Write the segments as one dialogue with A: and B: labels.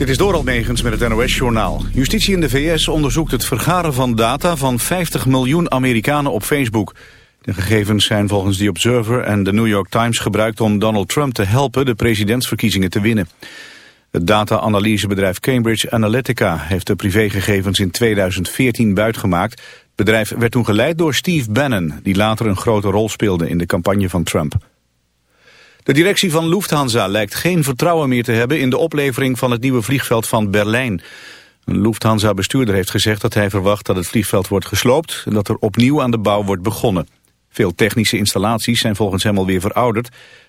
A: Dit is Doral Negens met het NOS-journaal. Justitie in de VS onderzoekt het vergaren van data van 50 miljoen Amerikanen op Facebook. De gegevens zijn volgens The Observer en de New York Times gebruikt om Donald Trump te helpen de presidentsverkiezingen te winnen. Het data-analysebedrijf Cambridge Analytica heeft de privégegevens in 2014 buitgemaakt. Het bedrijf werd toen geleid door Steve Bannon, die later een grote rol speelde in de campagne van Trump. De directie van Lufthansa lijkt geen vertrouwen meer te hebben in de oplevering van het nieuwe vliegveld van Berlijn. Een Lufthansa-bestuurder heeft gezegd dat hij verwacht dat het vliegveld wordt gesloopt en dat er opnieuw aan de bouw wordt begonnen. Veel technische installaties zijn volgens hem alweer verouderd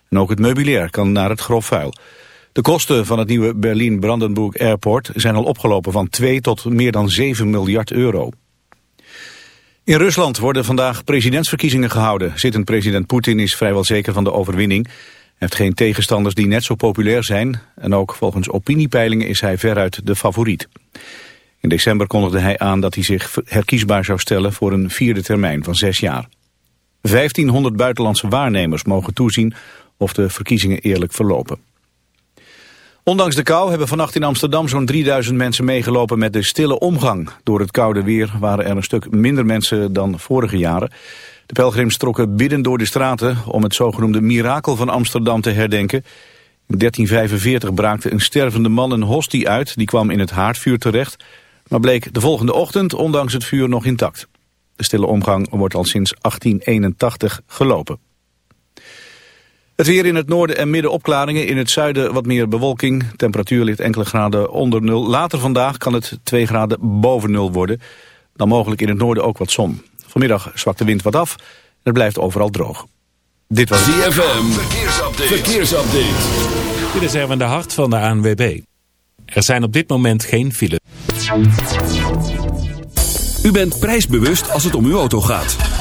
A: en ook het meubilair kan naar het grof vuil. De kosten van het nieuwe Berlin-Brandenburg Airport zijn al opgelopen van 2 tot meer dan 7 miljard euro. In Rusland worden vandaag presidentsverkiezingen gehouden. Zittend president Poetin is vrijwel zeker van de overwinning heeft geen tegenstanders die net zo populair zijn en ook volgens opiniepeilingen is hij veruit de favoriet. In december kondigde hij aan dat hij zich herkiesbaar zou stellen voor een vierde termijn van zes jaar. 1500 buitenlandse waarnemers mogen toezien of de verkiezingen eerlijk verlopen. Ondanks de kou hebben vannacht in Amsterdam zo'n 3000 mensen meegelopen met de stille omgang. Door het koude weer waren er een stuk minder mensen dan vorige jaren. De pelgrims trokken bidden door de straten om het zogenoemde mirakel van Amsterdam te herdenken. In 1345 braakte een stervende man een hostie uit, die kwam in het haardvuur terecht, maar bleek de volgende ochtend ondanks het vuur nog intact. De stille omgang wordt al sinds 1881 gelopen. Het weer in het noorden en midden opklaringen. In het zuiden wat meer bewolking. Temperatuur ligt enkele graden onder nul. Later vandaag kan het 2 graden boven nul worden. Dan mogelijk in het noorden ook wat zon. Vanmiddag zwakt de wind wat af en het blijft overal droog.
B: Dit was ZFM. Verkeersupdate. Verkeersupdate.
C: Dit is Erwin de Hart van de ANWB. Er zijn op dit moment geen files.
B: U bent prijsbewust als het om uw auto gaat.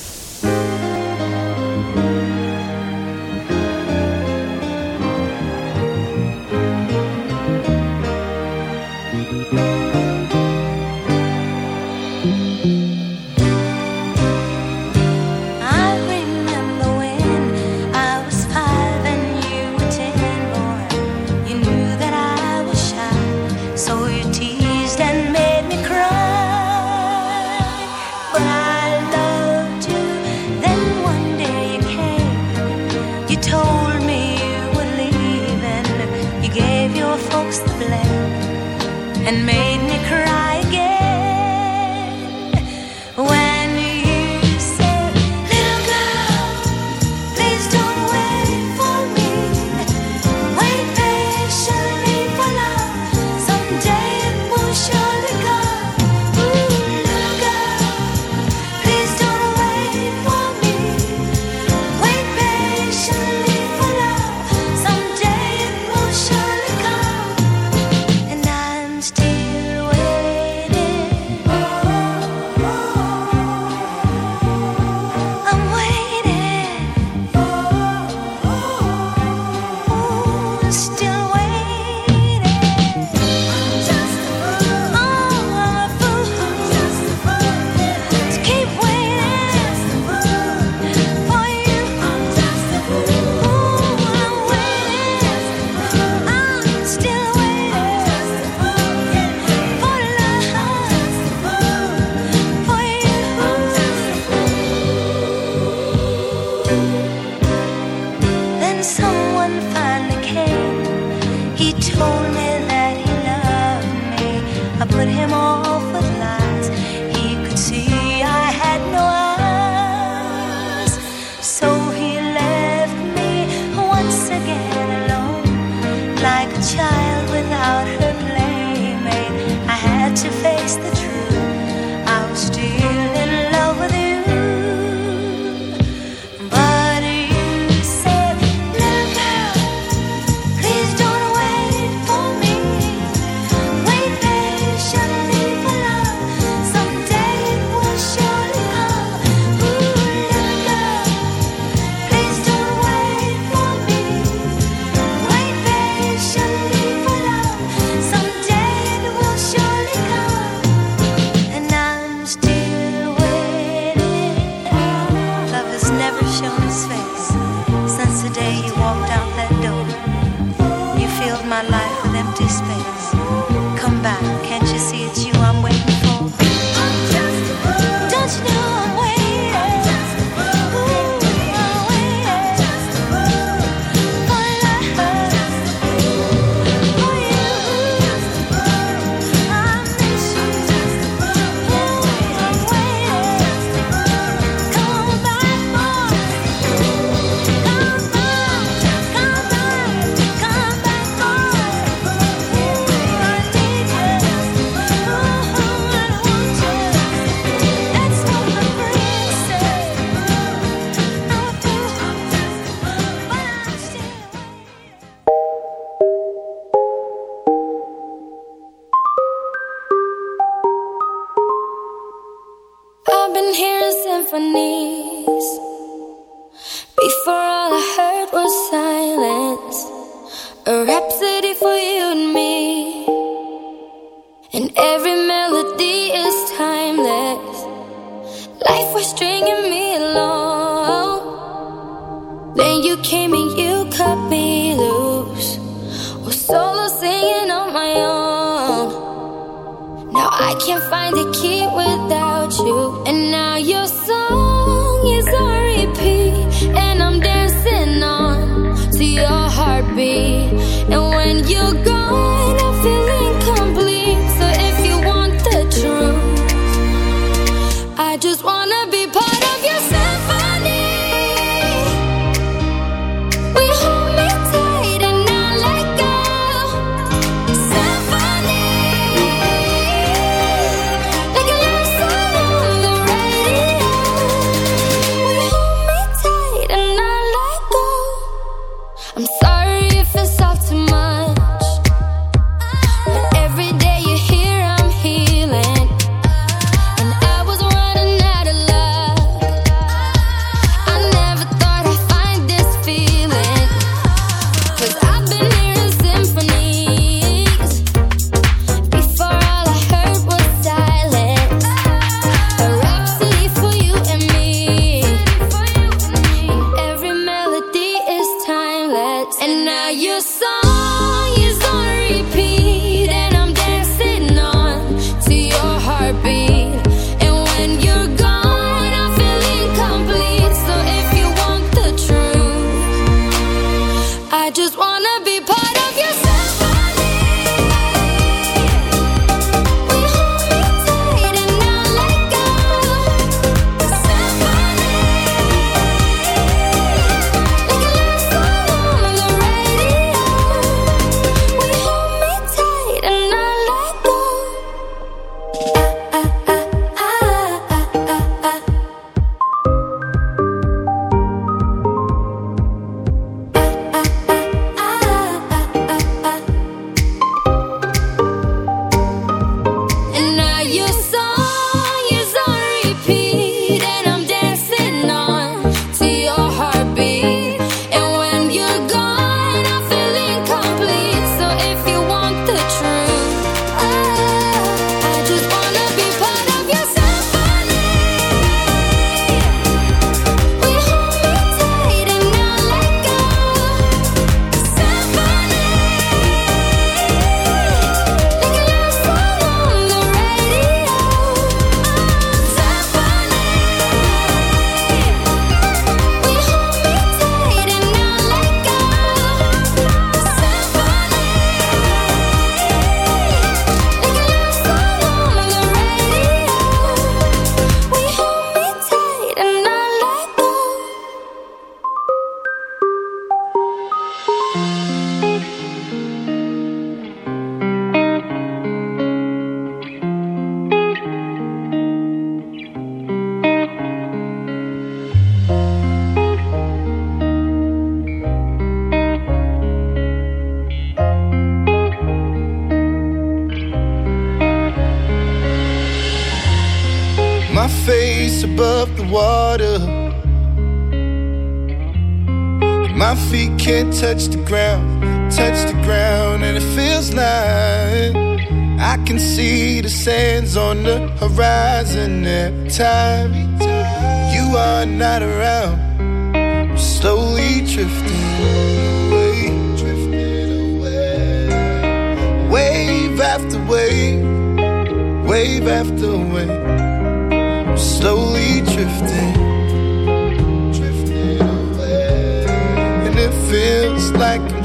D: And made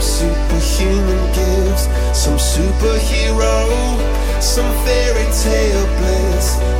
E: some superhuman gifts, some superhero, some fairy tale bliss.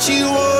E: what you want.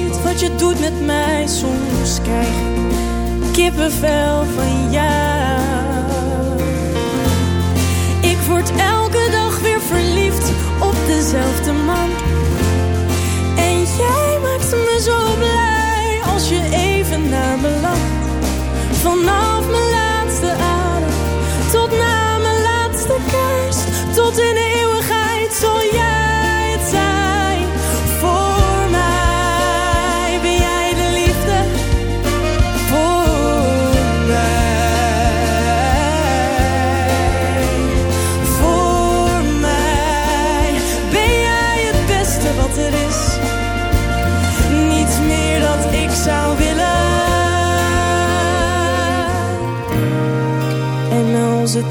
F: wat je doet met mij. Soms krijg ik kippenvel van jou. Ik word elke dag weer verliefd op dezelfde man. En jij maakt me zo blij.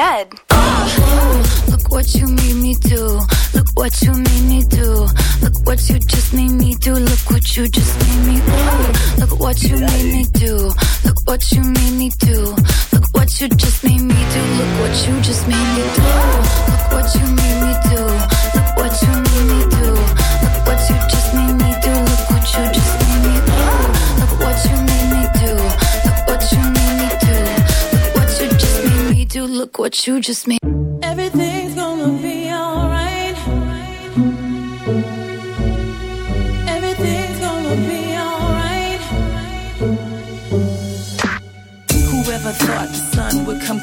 G: cause she's. Look what you made me do. Look what you made me do. Look what you just made me do. Look what you just made me do. Look what you made me do. Look what you made me do. Look what you just made me do. Look what you just made me do. Look what you made me do. What you just made.
F: Everything's gonna be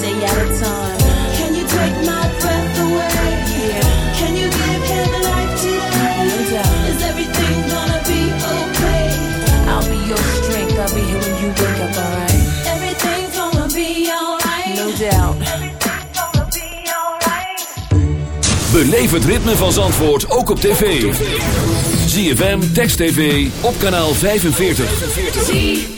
F: day at
H: a time. Can you take my away? Can you gonna
F: be
B: Beleef het ritme van Zandvoort ook op tv. ZFM, Text TV, op kanaal 45.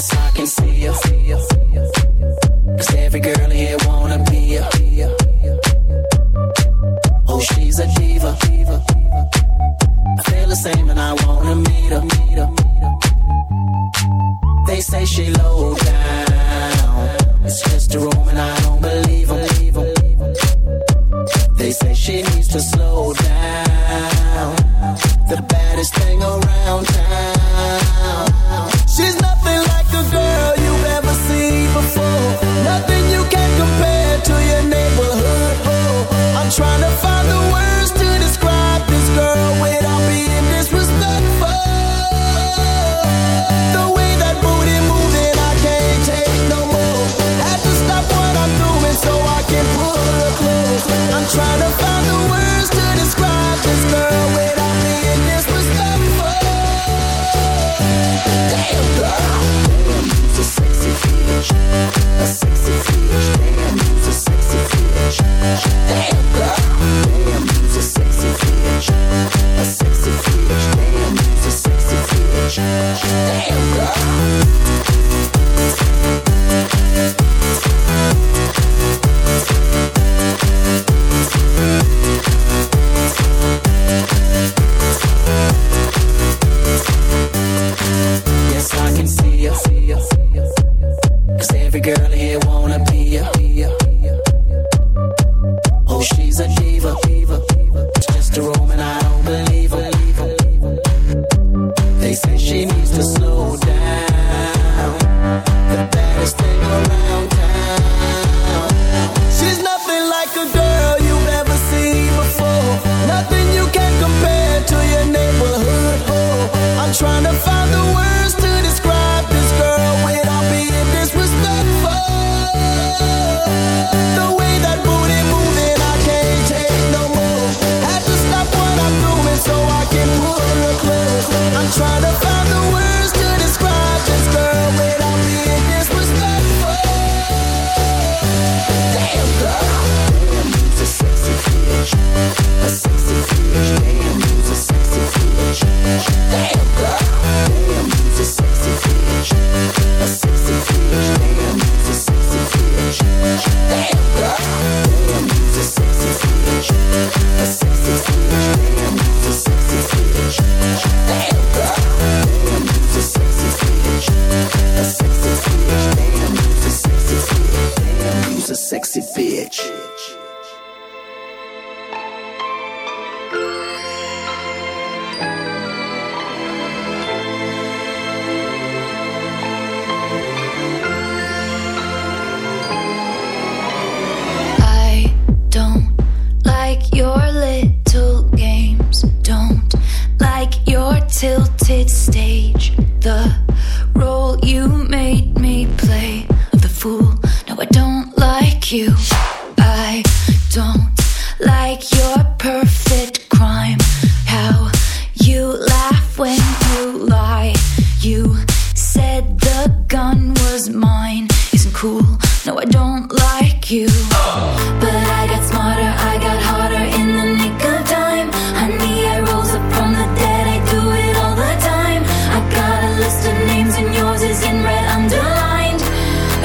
I: yes, I can see you. Cause every girl in here wanna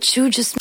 J: But you just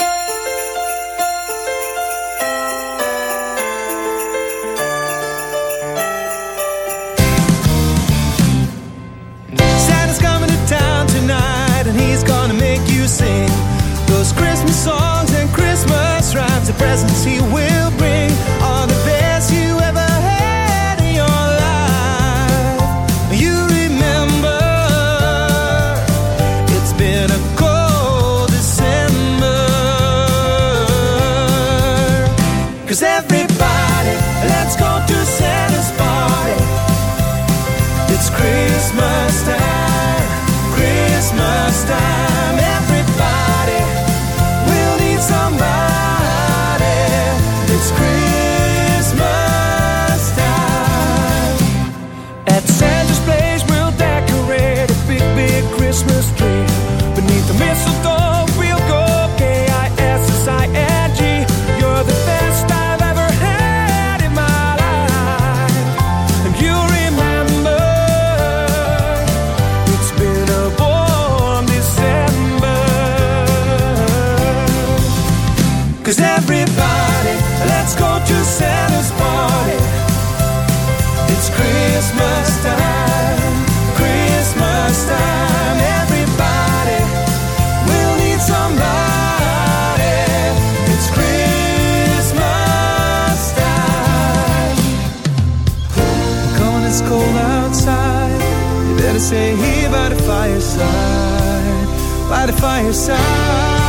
K: side, by the fireside.